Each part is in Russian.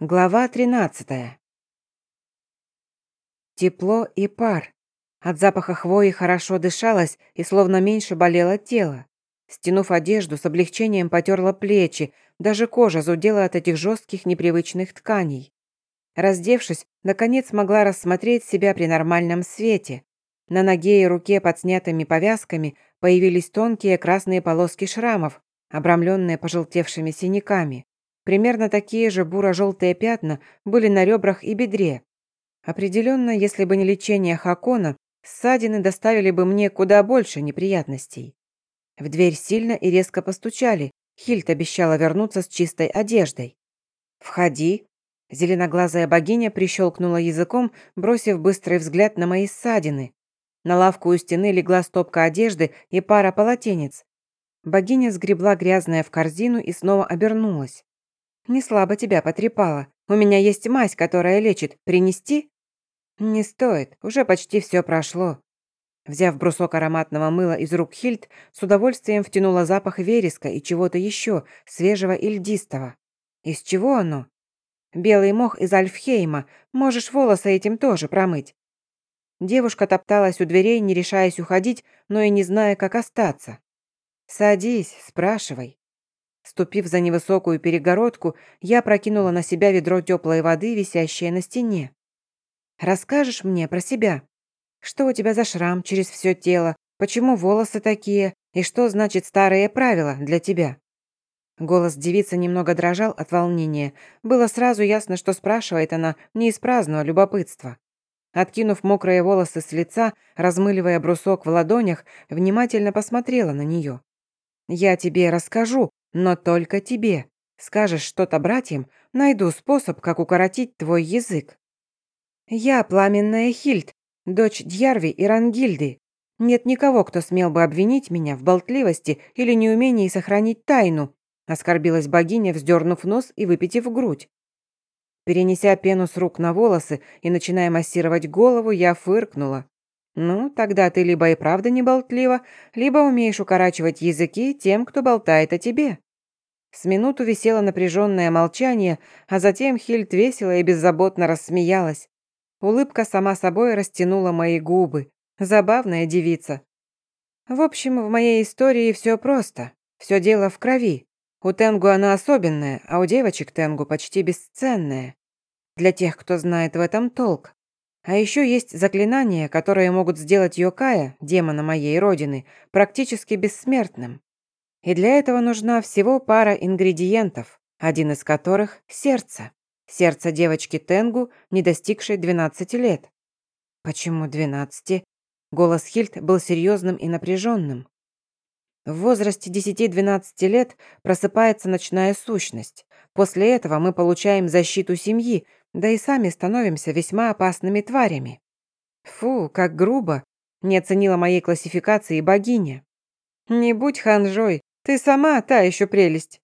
Глава 13. Тепло и пар. От запаха хвои хорошо дышалось и словно меньше болело тело. Стянув одежду, с облегчением потерла плечи, даже кожа зудела от этих жестких непривычных тканей. Раздевшись, наконец могла рассмотреть себя при нормальном свете. На ноге и руке под снятыми повязками появились тонкие красные полоски шрамов, обрамленные пожелтевшими синяками. Примерно такие же буро-желтые пятна были на ребрах и бедре. Определенно, если бы не лечение Хакона, ссадины доставили бы мне куда больше неприятностей. В дверь сильно и резко постучали. Хильд обещала вернуться с чистой одеждой. «Входи», Зеленоглазая богиня прищелкнула языком, бросив быстрый взгляд на мои ссадины. На лавку у стены легла стопка одежды и пара полотенец. Богиня сгребла грязное в корзину и снова обернулась. Не слабо тебя потрепала. У меня есть мазь, которая лечит. Принести?» «Не стоит. Уже почти все прошло». Взяв брусок ароматного мыла из рук Хильд, с удовольствием втянула запах вереска и чего-то еще, свежего и льдистого. «Из чего оно?» «Белый мох из Альфхейма. Можешь волосы этим тоже промыть». Девушка топталась у дверей, не решаясь уходить, но и не зная, как остаться. «Садись, спрашивай». Ступив за невысокую перегородку, я прокинула на себя ведро теплой воды, висящее на стене. «Расскажешь мне про себя? Что у тебя за шрам через все тело? Почему волосы такие? И что значит старые правила для тебя?» Голос девицы немного дрожал от волнения. Было сразу ясно, что спрашивает она не из праздного любопытства. Откинув мокрые волосы с лица, размыливая брусок в ладонях, внимательно посмотрела на нее. «Я тебе расскажу, но только тебе. Скажешь что-то братьям, найду способ, как укоротить твой язык. Я пламенная Хильд, дочь Дьярви и Рангильды. Нет никого, кто смел бы обвинить меня в болтливости или неумении сохранить тайну, оскорбилась богиня, вздернув нос и выпитив грудь. Перенеся пену с рук на волосы и начиная массировать голову, я фыркнула. «Ну, тогда ты либо и правда не болтлива, либо умеешь укорачивать языки тем, кто болтает о тебе». С минуту висело напряженное молчание, а затем Хильд весело и беззаботно рассмеялась. Улыбка сама собой растянула мои губы. Забавная девица. В общем, в моей истории все просто. Все дело в крови. У Тенгу она особенная, а у девочек Тенгу почти бесценная. Для тех, кто знает в этом толк. А еще есть заклинания, которые могут сделать Йокая, демона моей родины, практически бессмертным. И для этого нужна всего пара ингредиентов, один из которых – сердце. Сердце девочки Тенгу, не достигшей 12 лет. Почему 12? Голос Хильд был серьезным и напряженным. В возрасте 10-12 лет просыпается ночная сущность. После этого мы получаем защиту семьи, да и сами становимся весьма опасными тварями. Фу, как грубо. Не оценила моей классификации богиня. Не будь ханжой, ты сама та еще прелесть.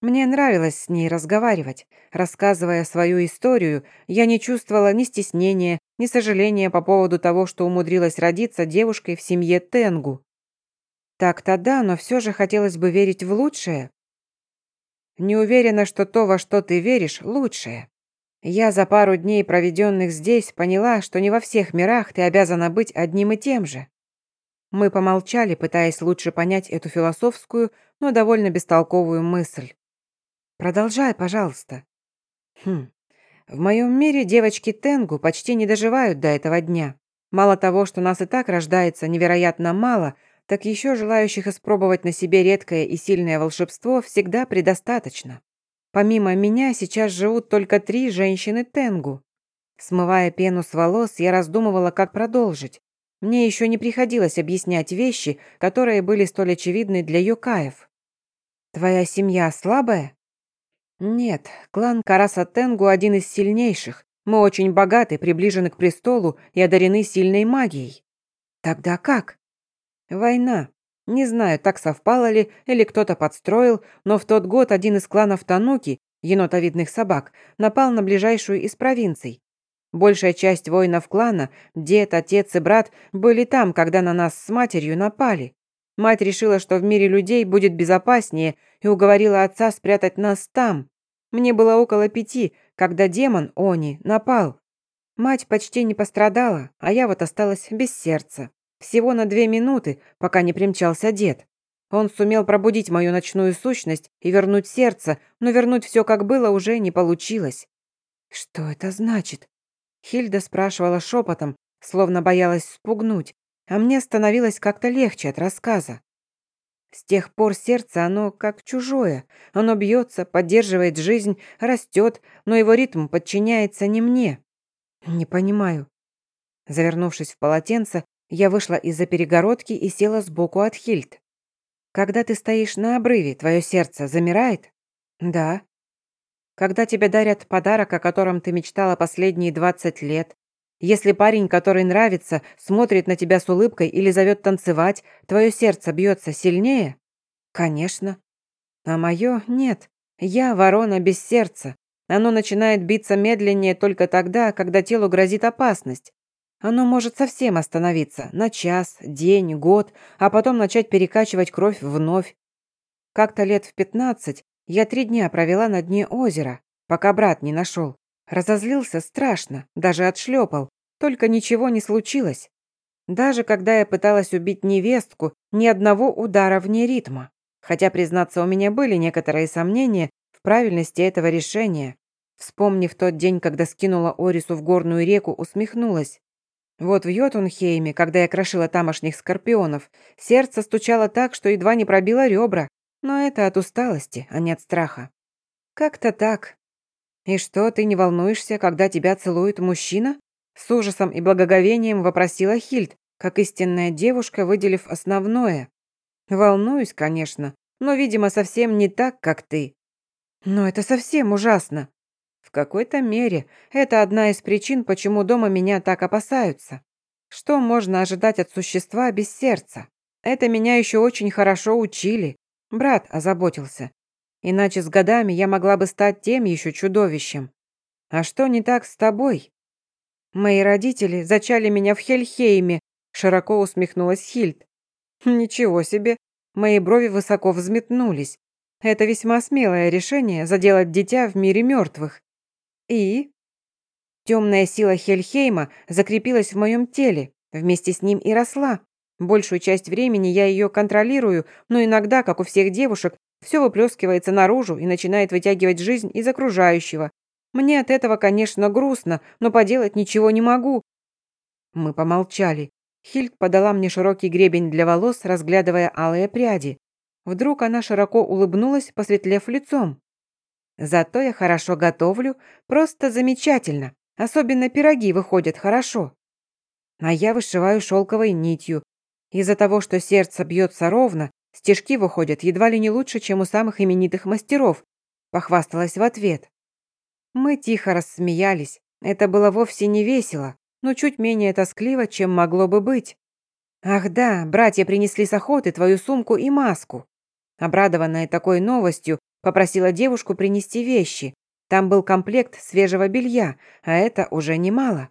Мне нравилось с ней разговаривать. Рассказывая свою историю, я не чувствовала ни стеснения, ни сожаления по поводу того, что умудрилась родиться девушкой в семье Тенгу. Так-то да, но все же хотелось бы верить в лучшее. Не уверена, что то, во что ты веришь, лучшее. Я за пару дней, проведенных здесь, поняла, что не во всех мирах ты обязана быть одним и тем же. Мы помолчали, пытаясь лучше понять эту философскую, но довольно бестолковую мысль. Продолжай, пожалуйста. Хм. В моем мире девочки Тенгу почти не доживают до этого дня. Мало того, что нас и так рождается невероятно мало, так еще желающих испробовать на себе редкое и сильное волшебство всегда предостаточно. Помимо меня сейчас живут только три женщины Тенгу. Смывая пену с волос, я раздумывала, как продолжить. Мне еще не приходилось объяснять вещи, которые были столь очевидны для юкаев. «Твоя семья слабая?» «Нет, клан Караса Тенгу один из сильнейших. Мы очень богаты, приближены к престолу и одарены сильной магией». «Тогда как?» «Война. Не знаю, так совпало ли или кто-то подстроил, но в тот год один из кланов Тануки, енотовидных собак, напал на ближайшую из провинций. Большая часть воинов клана, дед, отец и брат, были там, когда на нас с матерью напали. Мать решила, что в мире людей будет безопаснее, и уговорила отца спрятать нас там. Мне было около пяти, когда демон Они напал. Мать почти не пострадала, а я вот осталась без сердца. Всего на две минуты, пока не примчался дед. Он сумел пробудить мою ночную сущность и вернуть сердце, но вернуть все как было уже не получилось. «Что это значит?» Хильда спрашивала шепотом, словно боялась спугнуть, а мне становилось как-то легче от рассказа. С тех пор сердце, оно как чужое. Оно бьется, поддерживает жизнь, растет, но его ритм подчиняется не мне. Не понимаю. Завернувшись в полотенце, я вышла из-за перегородки и села сбоку от Хильд. Когда ты стоишь на обрыве, твое сердце замирает? Да. Когда тебе дарят подарок, о котором ты мечтала последние 20 лет, если парень, который нравится, смотрит на тебя с улыбкой или зовет танцевать, твое сердце бьется сильнее? Конечно. А мое нет. Я ворона без сердца. Оно начинает биться медленнее только тогда, когда телу грозит опасность. Оно может совсем остановиться на час, день, год, а потом начать перекачивать кровь вновь. Как-то лет в пятнадцать я три дня провела на дне озера, пока брат не нашел. Разозлился страшно, даже отшлепал, только ничего не случилось. Даже когда я пыталась убить невестку, ни одного удара вне ритма. Хотя, признаться, у меня были некоторые сомнения в правильности этого решения. Вспомнив тот день, когда скинула Орису в горную реку, усмехнулась. Вот в Йотунхейме, когда я крошила тамошних скорпионов, сердце стучало так, что едва не пробило ребра. Но это от усталости, а не от страха. Как-то так. «И что, ты не волнуешься, когда тебя целует мужчина?» С ужасом и благоговением вопросила Хильд, как истинная девушка, выделив основное. «Волнуюсь, конечно, но, видимо, совсем не так, как ты». «Но это совсем ужасно». «В какой-то мере это одна из причин, почему дома меня так опасаются. Что можно ожидать от существа без сердца? Это меня еще очень хорошо учили. Брат озаботился. Иначе с годами я могла бы стать тем еще чудовищем. А что не так с тобой? Мои родители зачали меня в Хельхейме, широко усмехнулась Хильд. Ничего себе, мои брови высоко взметнулись. Это весьма смелое решение заделать дитя в мире мертвых. И? Темная сила Хельхейма закрепилась в моем теле, вместе с ним и росла. Большую часть времени я ее контролирую, но иногда, как у всех девушек, все выплескивается наружу и начинает вытягивать жизнь из окружающего. Мне от этого, конечно, грустно, но поделать ничего не могу. Мы помолчали. Хильд подала мне широкий гребень для волос, разглядывая алые пряди. Вдруг она широко улыбнулась, посветлев лицом. «Зато я хорошо готовлю, просто замечательно. Особенно пироги выходят хорошо. А я вышиваю шелковой нитью. Из-за того, что сердце бьется ровно, Стежки выходят едва ли не лучше, чем у самых именитых мастеров», похвасталась в ответ. Мы тихо рассмеялись. Это было вовсе не весело, но чуть менее тоскливо, чем могло бы быть. «Ах да, братья принесли с охоты твою сумку и маску». Обрадованная такой новостью, попросила девушку принести вещи. Там был комплект свежего белья, а это уже немало.